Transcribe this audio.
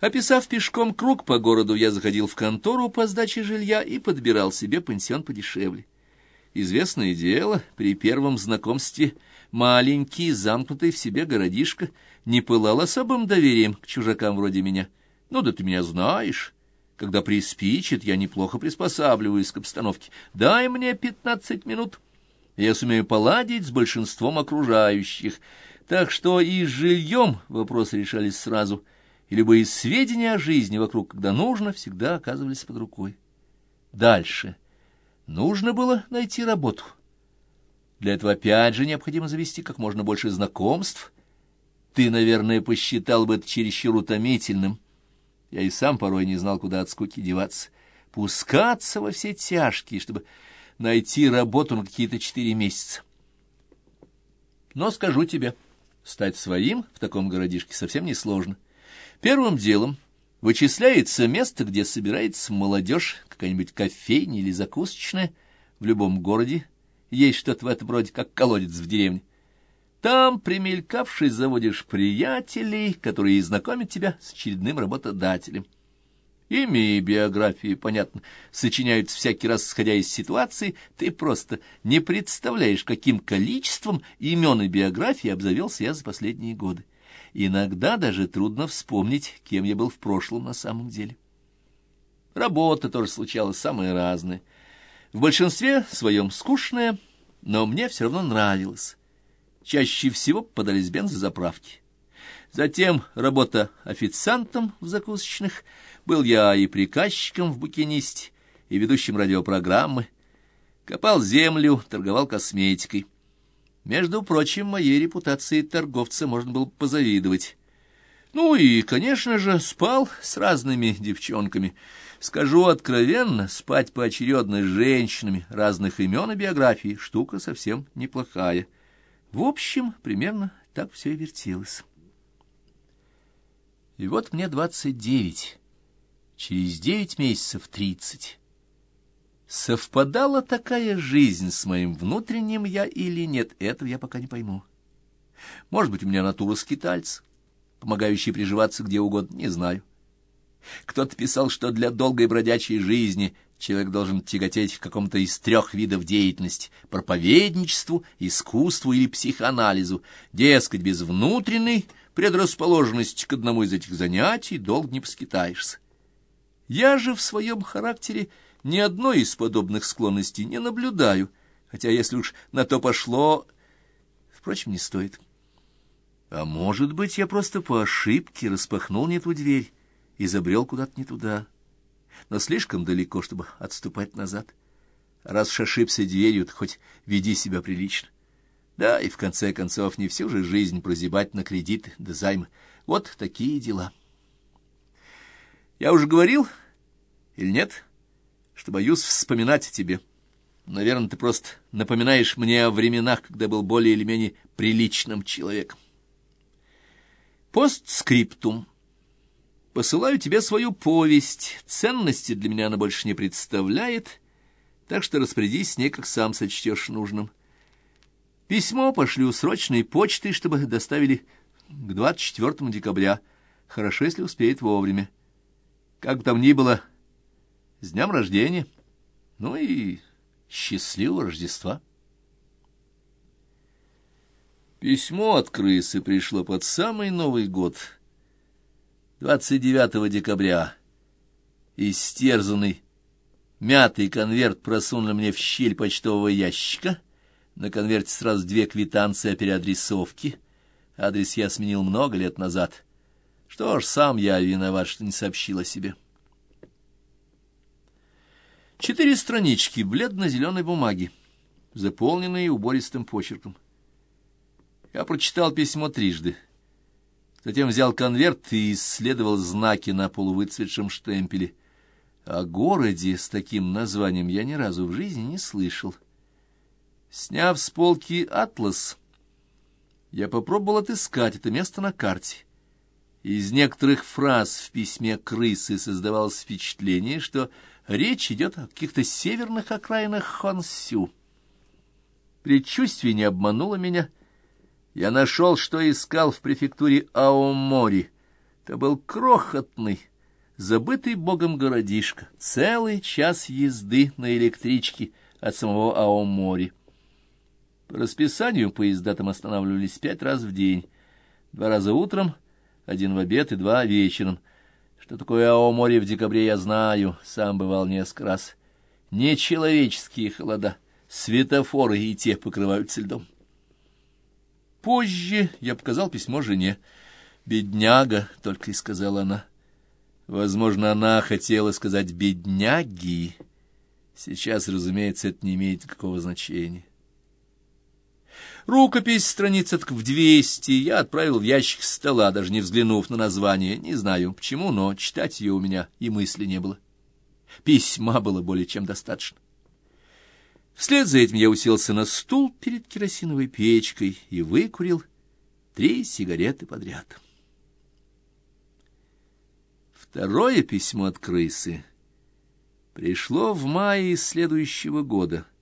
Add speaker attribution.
Speaker 1: Описав пешком круг по городу, я заходил в контору по сдаче жилья и подбирал себе пансион подешевле. Известное дело, при первом знакомстве маленький, замкнутый в себе городишко не пылал особым доверием к чужакам вроде меня. Ну да ты меня знаешь. Когда приспичит, я неплохо приспосабливаюсь к обстановке. Дай мне пятнадцать минут. Я сумею поладить с большинством окружающих. Так что и с жильем вопросы решались сразу — и любые сведения о жизни вокруг, когда нужно, всегда оказывались под рукой. Дальше. Нужно было найти работу. Для этого опять же необходимо завести как можно больше знакомств. Ты, наверное, посчитал бы это чересчур утомительным. Я и сам порой не знал, куда от скуки деваться. Пускаться во все тяжкие, чтобы найти работу на какие-то четыре месяца. Но скажу тебе, стать своим в таком городишке совсем несложно. Первым делом вычисляется место, где собирается молодежь, какая-нибудь кофейня или закусочная. В любом городе есть что-то в этом роде, как колодец в деревне. Там, примелькавшись, заводишь приятелей, которые знакомят тебя с очередным работодателем. Имя и биографии, понятно, сочиняются всякий раз, исходя из ситуации. Ты просто не представляешь, каким количеством имен и биографий обзавелся я за последние годы. Иногда даже трудно вспомнить, кем я был в прошлом на самом деле. Работа тоже случалась самая разная. В большинстве своем скучная, но мне все равно нравилось. Чаще всего попадались бензозаправки. Затем работа официантом в закусочных. Был я и приказчиком в букинисте, и ведущим радиопрограммы. Копал землю, торговал косметикой. Между прочим, моей репутации торговца можно было позавидовать. Ну и, конечно же, спал с разными девчонками. Скажу откровенно, спать поочередно с женщинами разных имен и биографий — штука совсем неплохая. В общем, примерно так все и вертелось. И вот мне двадцать девять, через девять месяцев тридцать. Совпадала такая жизнь с моим внутренним «я» или нет, этого я пока не пойму. Может быть, у меня натура скитальца, помогающая приживаться где угодно, не знаю. Кто-то писал, что для долгой бродячей жизни человек должен тяготеть к какому-то из трех видов деятельности — проповедничеству, искусству или психоанализу. Дескать, без внутренней предрасположенности к одному из этих занятий долго не поскитаешься. Я же в своем характере ни одной из подобных склонностей не наблюдаю, хотя, если уж на то пошло... Впрочем, не стоит. А может быть, я просто по ошибке распахнул не ту дверь и забрел куда-то не туда, но слишком далеко, чтобы отступать назад. Раз уж ошибся дверью, то хоть веди себя прилично. Да, и в конце концов не всю же жизнь прозябать на кредиты да займы. Вот такие дела. Я уже говорил или нет? — что боюсь вспоминать о тебе. Наверное, ты просто напоминаешь мне о временах, когда был более или менее приличным человеком. Постскриптум. Посылаю тебе свою повесть. Ценности для меня она больше не представляет, так что распорядись с ней, как сам сочтешь нужным. Письмо пошлю срочной почтой, чтобы доставили к 24 декабря. Хорошо, если успеет вовремя. Как бы там ни было, с днем рождения! Ну и счастливого Рождества! Письмо от крысы пришло под самый Новый год, 29 декабря. Истерзанный мятый конверт просунули мне в щель почтового ящика. На конверте сразу две квитанции о переадресовке. Адрес я сменил много лет назад. Что ж, сам я виноват, что не сообщил о себе. Четыре странички бледно-зеленой бумаги, заполненные убористым почерком. Я прочитал письмо трижды. Затем взял конверт и исследовал знаки на полувыцветшем штемпеле. О городе с таким названием я ни разу в жизни не слышал. Сняв с полки атлас, я попробовал отыскать это место на карте. Из некоторых фраз в письме крысы создавалось впечатление, что Речь идет о каких-то северных окраинах Хонсю. Предчувствие не обмануло меня. Я нашел, что искал в префектуре Аомори. Это был крохотный, забытый богом городишко, целый час езды на электричке от самого Аомори. По расписанию поезда там останавливались пять раз в день, два раза утром, один в обед и два вечером. Что такое Аомори в декабре, я знаю, сам бывал несколько раз. Нечеловеческие холода, светофоры и те покрываются льдом. Позже я показал письмо жене. «Бедняга», — только и сказала она. Возможно, она хотела сказать «бедняги». Сейчас, разумеется, это не имеет никакого значения. Рукопись, страница в двести, я отправил в ящик стола, даже не взглянув на название. Не знаю, почему, но читать ее у меня и мысли не было. Письма было более чем достаточно. Вслед за этим я уселся на стул перед керосиновой печкой и выкурил три сигареты подряд. Второе письмо от крысы пришло в мае следующего года —